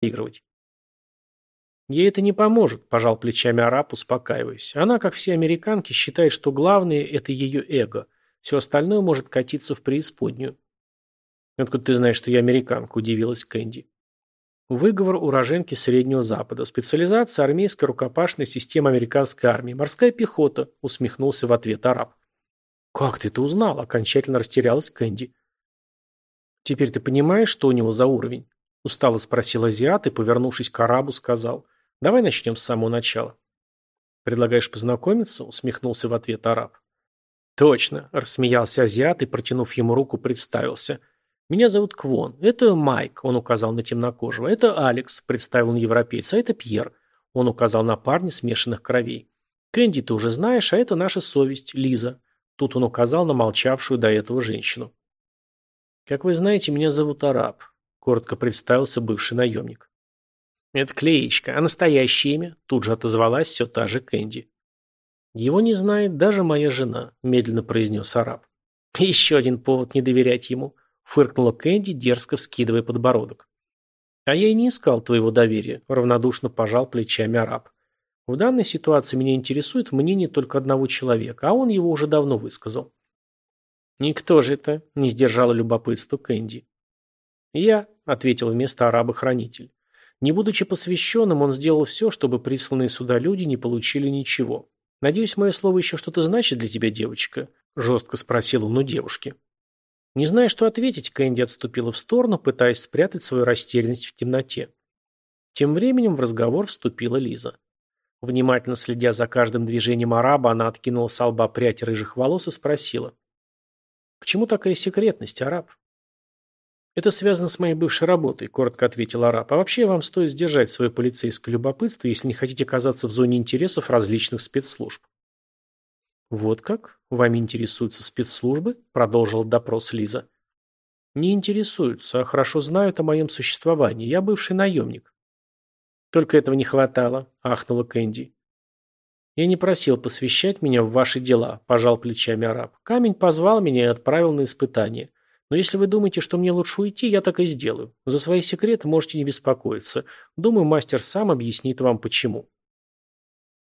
проигрывать. Ей это не поможет, пожал плечами араб, успокаиваясь. Она, как все американки, считает, что главное – это ее эго. Все остальное может катиться в преисподнюю. Откуда ты знаешь, что я американка, удивилась Кэнди. Выговор уроженки Среднего Запада. Специализация армейская рукопашная система американской армии. Морская пехота, усмехнулся в ответ араб. Как ты это узнал? Окончательно растерялась Кэнди. Теперь ты понимаешь, что у него за уровень? Устало спросил азиат и, повернувшись к арабу, сказал. Давай начнем с самого начала. Предлагаешь познакомиться? Усмехнулся в ответ араб. Точно, рассмеялся азиат и, протянув ему руку, представился. Меня зовут Квон. Это Майк, он указал на темнокожего. Это Алекс, представил он европейца. А это Пьер. Он указал на парня смешанных кровей. Кэнди ты уже знаешь, а это наша совесть, Лиза. Тут он указал на молчавшую до этого женщину. Как вы знаете, меня зовут Араб, коротко представился бывший наемник. Это клеечка, а настоящее имя? Тут же отозвалась все та же Кэнди. Его не знает даже моя жена, медленно произнес Араб. Еще один повод не доверять ему фыркнула Кэнди, дерзко вскидывая подбородок. А я и не искал твоего доверия, равнодушно пожал плечами араб. В данной ситуации меня интересует мнение только одного человека, а он его уже давно высказал. «И кто же это?» – не сдержала любопытство Кэнди. «Я», – ответил вместо араба хранитель. Не будучи посвященным, он сделал все, чтобы присланные сюда люди не получили ничего. «Надеюсь, мое слово еще что-то значит для тебя, девочка?» – жестко спросил он у девушки. Не зная, что ответить, Кэнди отступила в сторону, пытаясь спрятать свою растерянность в темноте. Тем временем в разговор вступила Лиза. Внимательно следя за каждым движением араба, она откинула с лба прядь рыжих волос и спросила. «К чему такая секретность, араб?» «Это связано с моей бывшей работой», – коротко ответил араб. «А вообще вам стоит сдержать свое полицейское любопытство, если не хотите оказаться в зоне интересов различных спецслужб». «Вот как? Вами интересуются спецслужбы?» – продолжил допрос Лиза. «Не интересуются, а хорошо знают о моем существовании. Я бывший наемник». «Только этого не хватало», – ахнула Кэнди. «Я не просил посвящать меня в ваши дела», – пожал плечами араб. «Камень позвал меня и отправил на испытание. Но если вы думаете, что мне лучше уйти, я так и сделаю. За свои секреты можете не беспокоиться. Думаю, мастер сам объяснит вам, почему».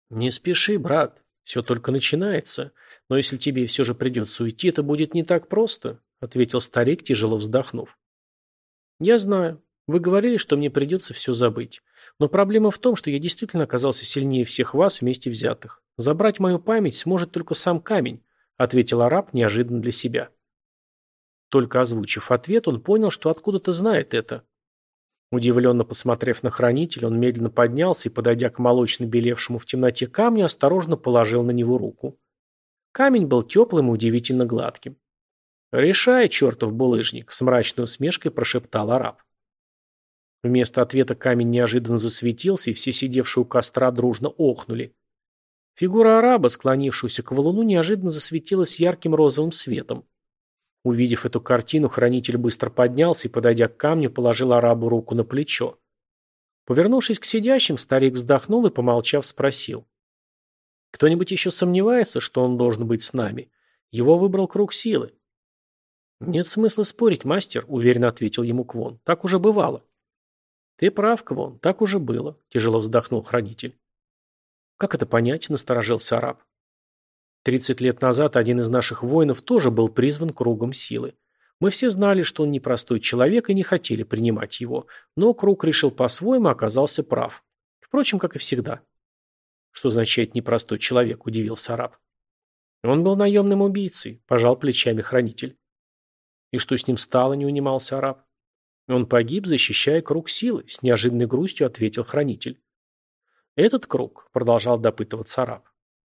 «Не спеши, брат», «Все только начинается. Но если тебе все же придется уйти, это будет не так просто», — ответил старик, тяжело вздохнув. «Я знаю. Вы говорили, что мне придется все забыть. Но проблема в том, что я действительно оказался сильнее всех вас вместе взятых. Забрать мою память сможет только сам камень», — ответил араб неожиданно для себя. Только озвучив ответ, он понял, что откуда-то знает это. Удивленно посмотрев на хранителя, он медленно поднялся и, подойдя к молочно белевшему в темноте камню, осторожно положил на него руку. Камень был теплым и удивительно гладким. «Решай, чертов булыжник!» – с мрачной усмешкой прошептал араб. Вместо ответа камень неожиданно засветился, и все сидевшие у костра дружно охнули. Фигура араба, склонившегося к валуну, неожиданно засветилась ярким розовым светом. Увидев эту картину, хранитель быстро поднялся и, подойдя к камню, положил арабу руку на плечо. Повернувшись к сидящим, старик вздохнул и, помолчав, спросил. «Кто-нибудь еще сомневается, что он должен быть с нами? Его выбрал круг силы». «Нет смысла спорить, мастер», — уверенно ответил ему Квон. «Так уже бывало». «Ты прав, Квон, так уже было», — тяжело вздохнул хранитель. «Как это понять?» — насторожился араб. Тридцать лет назад один из наших воинов тоже был призван кругом силы. Мы все знали, что он непростой человек и не хотели принимать его, но круг решил по-своему и оказался прав. Впрочем, как и всегда. Что означает непростой человек, удивился араб. Он был наемным убийцей, пожал плечами хранитель. И что с ним стало, не унимался араб. Он погиб, защищая круг силы, с неожиданной грустью ответил хранитель. Этот круг, продолжал допытываться араб,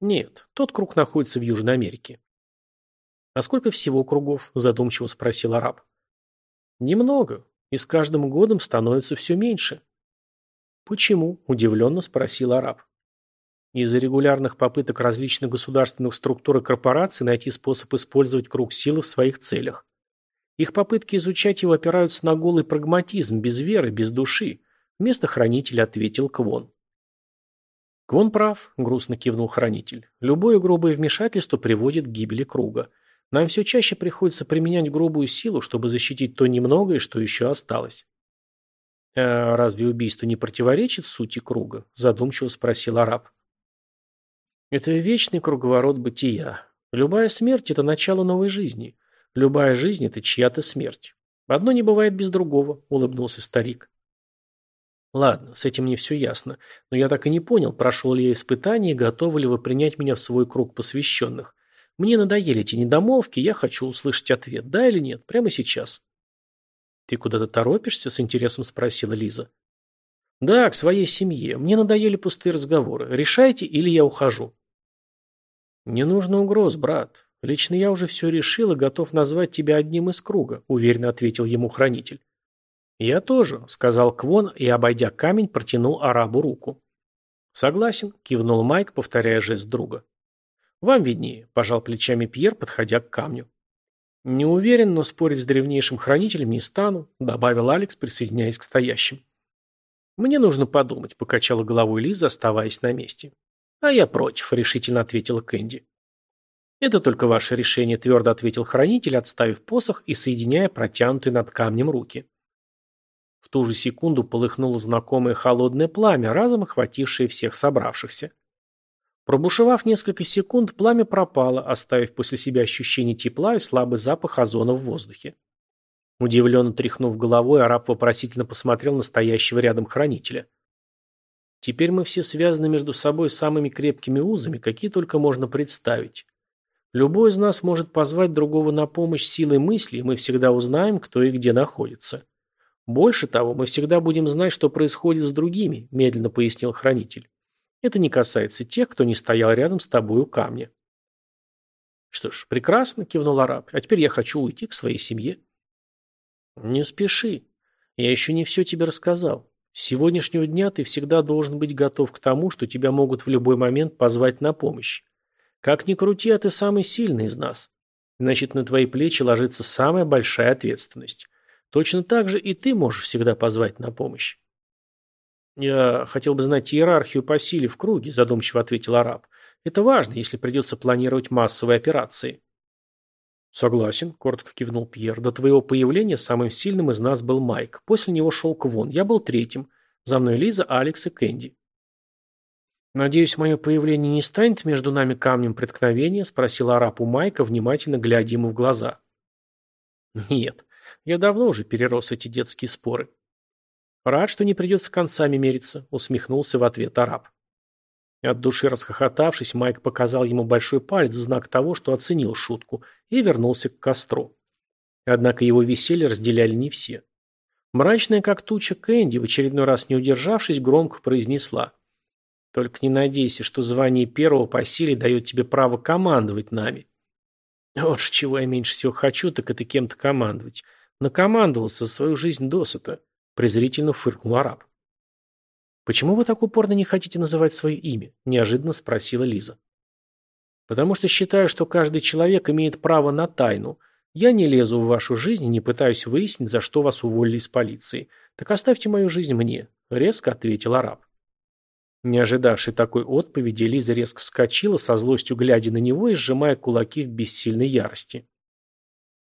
нет, тот круг находится в Южной Америке. А сколько всего кругов? Задумчиво спросил араб. Немного, и с каждым годом становится все меньше. Почему? Удивленно спросил араб. Из-за регулярных попыток различных государственных структур и корпораций найти способ использовать круг силы в своих целях. Их попытки изучать его опираются на голый прагматизм, без веры, без души. Вместо хранителя ответил Квон. Квон прав, грустно кивнул хранитель. Любое грубое вмешательство приводит к гибели круга. Нам все чаще приходится применять грубую силу, чтобы защитить то немногое, что еще осталось. «А разве убийство не противоречит сути круга?» – задумчиво спросил араб. «Это вечный круговорот бытия. Любая смерть – это начало новой жизни. Любая жизнь – это чья-то смерть. Одно не бывает без другого», – улыбнулся старик. «Ладно, с этим мне все ясно. Но я так и не понял, прошел ли я испытание и готовы ли вы принять меня в свой круг посвященных. Мне надоели эти недомолвки, я хочу услышать ответ, да или нет, прямо сейчас». «Ты куда-то торопишься?» – с интересом спросила Лиза. «Да, к своей семье. Мне надоели пустые разговоры. Решайте, или я ухожу». «Не нужно угроз, брат. Лично я уже все решил и готов назвать тебя одним из круга», – уверенно ответил ему хранитель. «Я тоже», – сказал Квон и, обойдя камень, протянул арабу руку. «Согласен», – кивнул Майк, повторяя жест друга. «Вам виднее», – пожал плечами Пьер, подходя к камню. «Не уверен, но спорить с древнейшим хранителем не стану», – добавил Алекс, присоединяясь к стоящим. «Мне нужно подумать», – покачала головой Лиза, оставаясь на месте. «А я против», – решительно ответила Кэнди. «Это только ваше решение», – твердо ответил хранитель, отставив посох и соединяя протянутые над камнем руки. В ту же секунду полыхнуло знакомое холодное пламя, разом охватившее всех собравшихся. Пробушевав несколько секунд, пламя пропало, оставив после себя ощущение тепла и слабый запах озона в воздухе. Удивленно тряхнув головой, араб вопросительно посмотрел на стоящего рядом хранителя. «Теперь мы все связаны между собой самыми крепкими узами, какие только можно представить. Любой из нас может позвать другого на помощь силой мысли, и мы всегда узнаем, кто и где находится. Больше того, мы всегда будем знать, что происходит с другими», – медленно пояснил хранитель. Это не касается тех, кто не стоял рядом с тобой у камня. Что ж, прекрасно, кивнул араб. А теперь я хочу уйти к своей семье. Не спеши. Я еще не все тебе рассказал. С сегодняшнего дня ты всегда должен быть готов к тому, что тебя могут в любой момент позвать на помощь. Как ни крути, а ты самый сильный из нас. Значит, на твои плечи ложится самая большая ответственность. Точно так же и ты можешь всегда позвать на помощь. «Я хотел бы знать иерархию по силе в круге», – задумчиво ответил араб. «Это важно, если придется планировать массовые операции». «Согласен», – коротко кивнул Пьер. «До твоего появления самым сильным из нас был Майк. После него шел Квон. Я был третьим. За мной Лиза, Алекс и Кэнди». «Надеюсь, мое появление не станет между нами камнем преткновения?» – спросил араб у Майка, внимательно глядя ему в глаза. «Нет, я давно уже перерос эти детские споры. «Рад, что не придется концами мериться», — усмехнулся в ответ араб. От души расхохотавшись, Майк показал ему большой палец в знак того, что оценил шутку, и вернулся к костру. Однако его веселье разделяли не все. Мрачная как туча Кэнди, в очередной раз не удержавшись, громко произнесла. «Только не надейся, что звание первого по силе дает тебе право командовать нами». Вот ж чего я меньше всего хочу, так это кем-то командовать. Накомандовался свою жизнь досыта презрительно фыркнул араб. «Почему вы так упорно не хотите называть свое имя?» – неожиданно спросила Лиза. «Потому что считаю, что каждый человек имеет право на тайну. Я не лезу в вашу жизнь и не пытаюсь выяснить, за что вас уволили из полиции. Так оставьте мою жизнь мне», – резко ответил араб. Не ожидавший такой отповеди, Лиза резко вскочила, со злостью глядя на него и сжимая кулаки в бессильной ярости.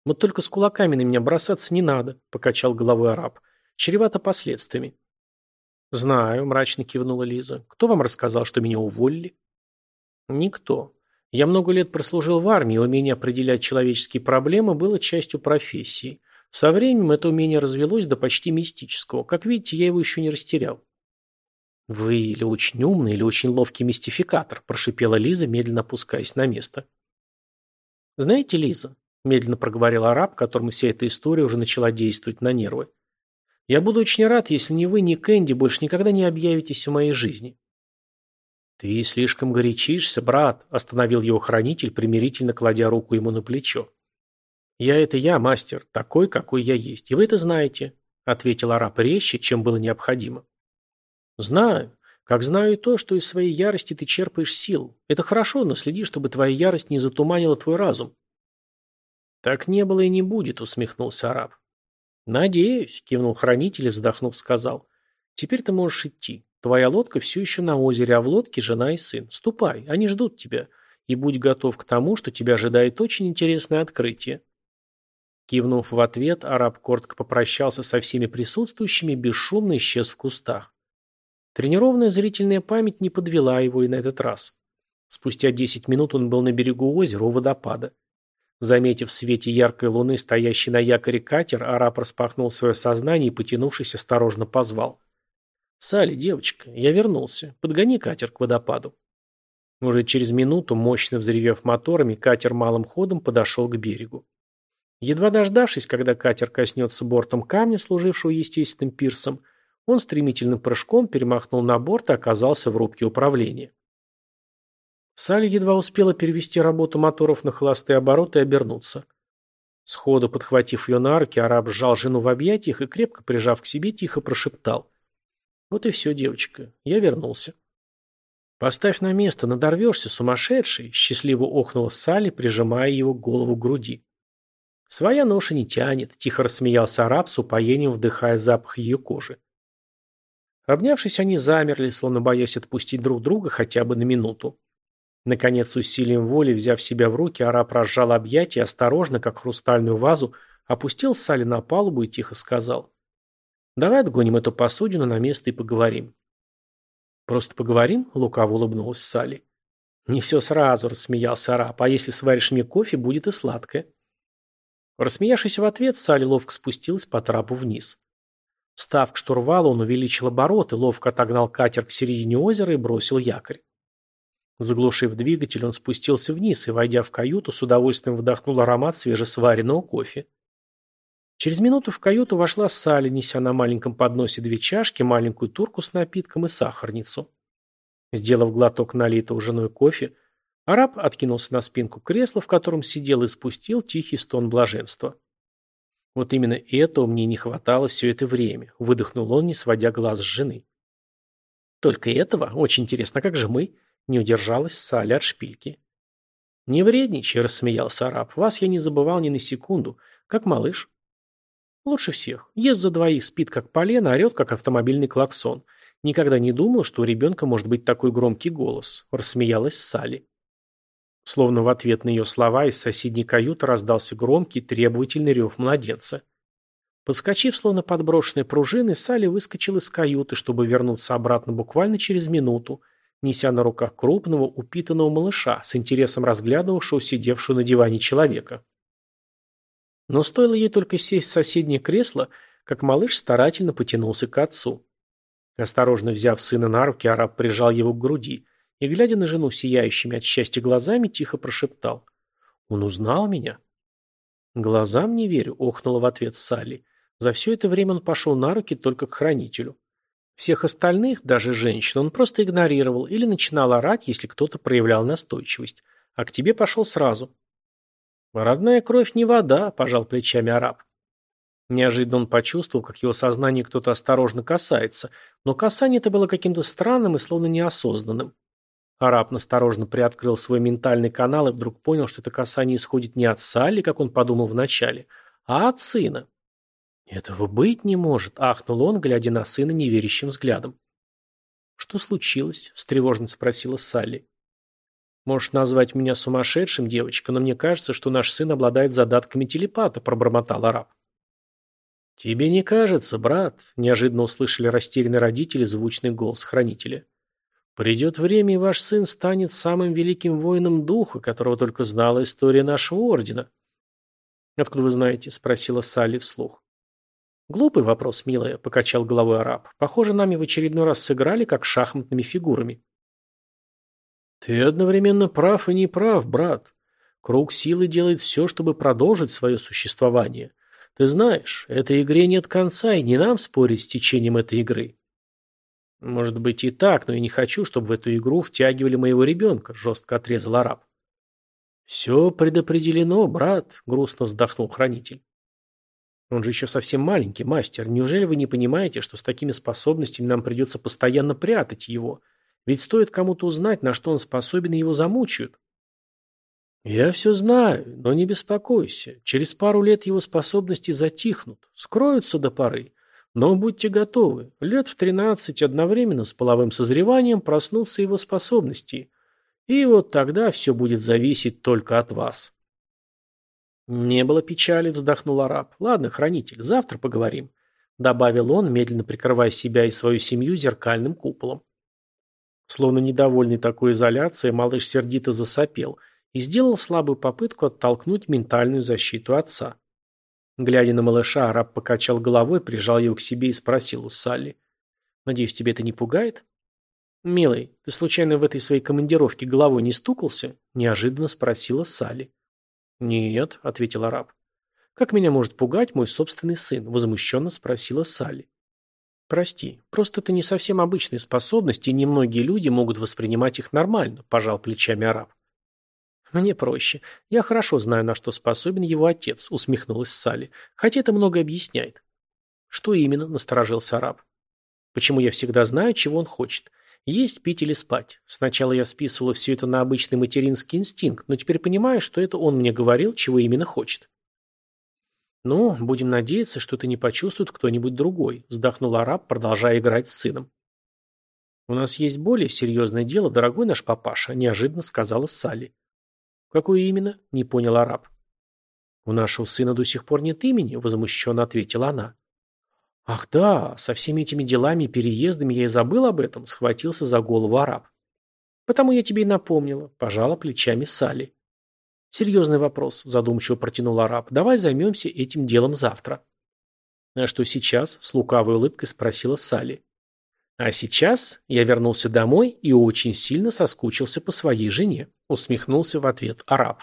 «Вот только с кулаками на меня бросаться не надо», – покачал головой араб чревато последствиями. «Знаю», – мрачно кивнула Лиза. «Кто вам рассказал, что меня уволили?» «Никто. Я много лет прослужил в армии, умение определять человеческие проблемы было частью профессии. Со временем это умение развелось до почти мистического. Как видите, я его еще не растерял». «Вы или очень умный, или очень ловкий мистификатор», – прошипела Лиза, медленно опускаясь на место. «Знаете, Лиза», – медленно проговорил араб, которому вся эта история уже начала действовать на нервы, – я буду очень рад, если ни вы, ни Кэнди больше никогда не объявитесь в моей жизни. Ты слишком горячишься, брат, остановил его хранитель, примирительно кладя руку ему на плечо. Я это я, мастер, такой, какой я есть, и вы это знаете, ответил араб резче, чем было необходимо. Знаю. Как знаю и то, что из своей ярости ты черпаешь силу. Это хорошо, но следи, чтобы твоя ярость не затуманила твой разум. Так не было и не будет, усмехнулся араб. «Надеюсь», – кивнул хранитель и, вздохнув, сказал. «Теперь ты можешь идти. Твоя лодка все еще на озере, а в лодке жена и сын. Ступай, они ждут тебя. И будь готов к тому, что тебя ожидает очень интересное открытие». Кивнув в ответ, араб коротко попрощался со всеми присутствующими бесшумно исчез в кустах. Тренированная зрительная память не подвела его и на этот раз. Спустя десять минут он был на берегу озера у водопада. Заметив в свете яркой луны стоящий на якоре катер, араб распахнул свое сознание и, потянувшись, осторожно позвал. «Салли, девочка, я вернулся. Подгони катер к водопаду». Уже через минуту, мощно взревев моторами, катер малым ходом подошел к берегу. Едва дождавшись, когда катер коснется бортом камня, служившего естественным пирсом, он стремительным прыжком перемахнул на борт и оказался в рубке управления. Салли едва успела перевести работу моторов на холостые обороты и обернуться. Сходу подхватив ее на руки, араб сжал жену в объятиях и, крепко прижав к себе, тихо прошептал. «Вот и все, девочка, я вернулся». «Поставь на место, надорвешься, сумасшедший!» – счастливо охнула Салли, прижимая его голову к груди. «Своя ноша не тянет», – тихо рассмеялся араб с упоением, вдыхая запах ее кожи. Обнявшись, они замерли, словно боясь отпустить друг друга хотя бы на минуту. Наконец, усилием воли, взяв себя в руки, араб разжал объятия осторожно, как хрустальную вазу, опустил Салли на палубу и тихо сказал. «Давай отгоним эту посудину на место и поговорим». «Просто поговорим?» – лукаво улыбнулась Салли. «Не все сразу», – рассмеялся араб, – «а если сваришь мне кофе, будет и сладкое». Рассмеявшись в ответ, Салли ловко спустилась по трапу вниз. Встав к штурвалу, он увеличил обороты, ловко отогнал катер к середине озера и бросил якорь. Заглушив двигатель, он спустился вниз и, войдя в каюту, с удовольствием вдохнул аромат свежесваренного кофе. Через минуту в каюту вошла Салли, неся на маленьком подносе две чашки, маленькую турку с напитком и сахарницу. Сделав глоток налитого женой кофе, Араб откинулся на спинку кресла, в котором сидел, и спустил тихий стон блаженства. «Вот именно этого мне не хватало все это время», — выдохнул он, не сводя глаз с жены. «Только этого? Очень интересно, как же мы?» — не удержалась Саля от шпильки. «Не вредничай», — рассмеялся араб. «Вас я не забывал ни на секунду. Как малыш». «Лучше всех. Ест за двоих, спит как полено, орет как автомобильный клаксон. Никогда не думал, что у ребенка может быть такой громкий голос», — рассмеялась Салли. Словно в ответ на ее слова из соседней каюты раздался громкий, требовательный рев младенца. Подскочив, словно подброшенной пружины, Салли выскочил из каюты, чтобы вернуться обратно буквально через минуту, неся на руках крупного, упитанного малыша, с интересом разглядывавшего сидевшего на диване человека. Но стоило ей только сесть в соседнее кресло, как малыш старательно потянулся к отцу. Осторожно взяв сына на руки, араб прижал его к груди, и, глядя на жену сияющими от счастья глазами, тихо прошептал. «Он узнал меня?» «Глазам не верю», — охнула в ответ Салли. За все это время он пошел на руки только к хранителю. Всех остальных, даже женщин, он просто игнорировал или начинал орать, если кто-то проявлял настойчивость. А к тебе пошел сразу. «Родная кровь не вода», – пожал плечами араб. Неожиданно он почувствовал, как его сознание кто-то осторожно касается, но касание это было каким-то странным и словно неосознанным. Араб насторожно приоткрыл свой ментальный канал и вдруг понял, что это касание исходит не от Салли, как он подумал вначале, а от сына. «Этого быть не может», — ахнул он, глядя на сына неверящим взглядом. «Что случилось?» — встревоженно спросила Салли. «Можешь назвать меня сумасшедшим, девочка, но мне кажется, что наш сын обладает задатками телепата», — пробормотал араб. «Тебе не кажется, брат?» – неожиданно услышали растерянные родители звучный голос хранителя. Придет время, и ваш сын станет самым великим воином духа, которого только знала история нашего ордена. «Откуда вы знаете?» – спросила Салли вслух. «Глупый вопрос, милая», – покачал головой араб. «Похоже, нами в очередной раз сыграли, как шахматными фигурами». «Ты одновременно прав и не прав, брат. Круг силы делает все, чтобы продолжить свое существование. Ты знаешь, этой игре нет конца, и не нам спорить с течением этой игры. «Может быть и так, но я не хочу, чтобы в эту игру втягивали моего ребенка», – жестко отрезал араб. «Все предопределено, брат», – грустно вздохнул хранитель. «Он же еще совсем маленький, мастер. Неужели вы не понимаете, что с такими способностями нам придется постоянно прятать его? Ведь стоит кому-то узнать, на что он способен, и его замучают». «Я все знаю, но не беспокойся. Через пару лет его способности затихнут, скроются до поры, но будьте готовы, лет в тринадцать одновременно с половым созреванием проснутся его способности. И вот тогда все будет зависеть только от вас. Не было печали, вздохнул араб. Ладно, хранитель, завтра поговорим. Добавил он, медленно прикрывая себя и свою семью зеркальным куполом. Словно недовольный такой изоляцией, малыш сердито засопел и сделал слабую попытку оттолкнуть ментальную защиту отца. Глядя на малыша, араб покачал головой, прижал его к себе и спросил у Салли. «Надеюсь, тебе это не пугает?» «Милый, ты случайно в этой своей командировке головой не стукался?» – неожиданно спросила Салли. «Нет», – ответил араб. «Как меня может пугать мой собственный сын?» – возмущенно спросила Салли. «Прости, просто это не совсем обычные способности, и немногие люди могут воспринимать их нормально», – пожал плечами араб. «Мне проще. Я хорошо знаю, на что способен его отец», – усмехнулась Салли. «Хотя это многое объясняет». «Что именно?» – насторожился араб. «Почему я всегда знаю, чего он хочет. Есть, пить или спать. Сначала я списывала все это на обычный материнский инстинкт, но теперь понимаю, что это он мне говорил, чего именно хочет». «Ну, будем надеяться, что это не почувствует кто-нибудь другой», – вздохнул араб, продолжая играть с сыном. «У нас есть более серьезное дело, дорогой наш папаша», – неожиданно сказала Салли. «Какое именно?» – не понял араб. «У нашего сына до сих пор нет имени», – возмущенно ответила она. «Ах да, со всеми этими делами и переездами я и забыл об этом», – схватился за голову араб. «Потому я тебе и напомнила», – пожала плечами Салли. «Серьезный вопрос», – задумчиво протянул араб. «Давай займемся этим делом завтра». «А что сейчас?» – с лукавой улыбкой спросила Салли. «А сейчас я вернулся домой и очень сильно соскучился по своей жене», – усмехнулся в ответ араб.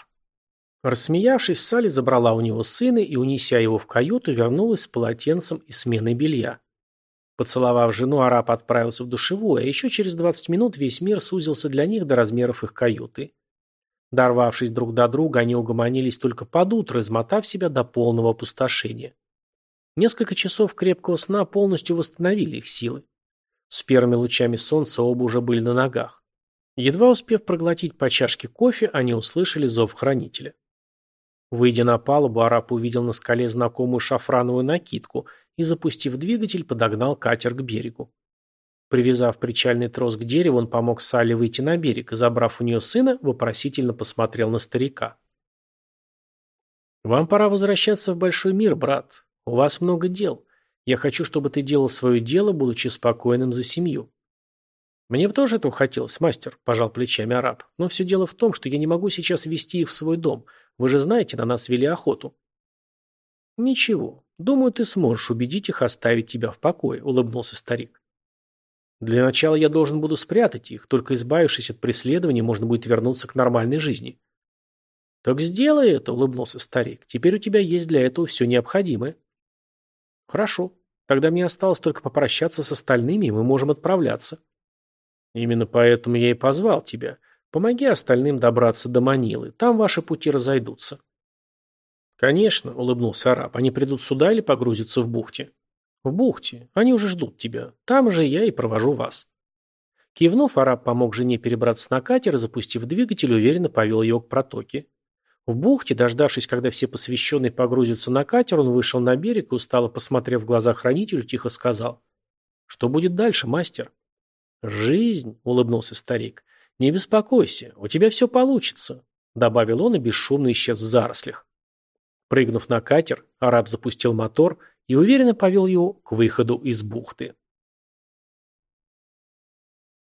Рассмеявшись, Салли забрала у него сына и, унеся его в каюту, вернулась с полотенцем и сменой белья. Поцеловав жену, араб отправился в душевую, а еще через 20 минут весь мир сузился для них до размеров их каюты. Дорвавшись друг до друга, они угомонились только под утро, измотав себя до полного опустошения. Несколько часов крепкого сна полностью восстановили их силы. С первыми лучами солнца оба уже были на ногах. Едва успев проглотить по чашке кофе, они услышали зов хранителя. Выйдя на палубу, араб увидел на скале знакомую шафрановую накидку и, запустив двигатель, подогнал катер к берегу. Привязав причальный трос к дереву, он помог Салли выйти на берег и, забрав у нее сына, вопросительно посмотрел на старика. «Вам пора возвращаться в большой мир, брат. У вас много дел. Я хочу, чтобы ты делал свое дело, будучи спокойным за семью». «Мне бы тоже этого хотелось, мастер», – пожал плечами араб. «Но все дело в том, что я не могу сейчас вести их в свой дом. Вы же знаете, на нас вели охоту». «Ничего. Думаю, ты сможешь убедить их оставить тебя в покое», – улыбнулся старик. Для начала я должен буду спрятать их, только избавившись от преследования, можно будет вернуться к нормальной жизни. Так сделай это, улыбнулся старик. Теперь у тебя есть для этого все необходимое. Хорошо. Тогда мне осталось только попрощаться с остальными, и мы можем отправляться. Именно поэтому я и позвал тебя. Помоги остальным добраться до Манилы. Там ваши пути разойдутся. Конечно, улыбнулся араб. Они придут сюда или погрузятся в бухте? В бухте. Они уже ждут тебя. Там же я и провожу вас. Кивнув, араб помог жене перебраться на катер и, запустив двигатель, уверенно повел его к протоке. В бухте, дождавшись, когда все посвященные погрузятся на катер, он вышел на берег и, устало посмотрев в глаза хранителю, тихо сказал. «Что будет дальше, мастер?» «Жизнь», — улыбнулся старик. «Не беспокойся, у тебя все получится», — добавил он и бесшумно исчез в зарослях. Прыгнув на катер, араб запустил мотор и уверенно повел его к выходу из бухты.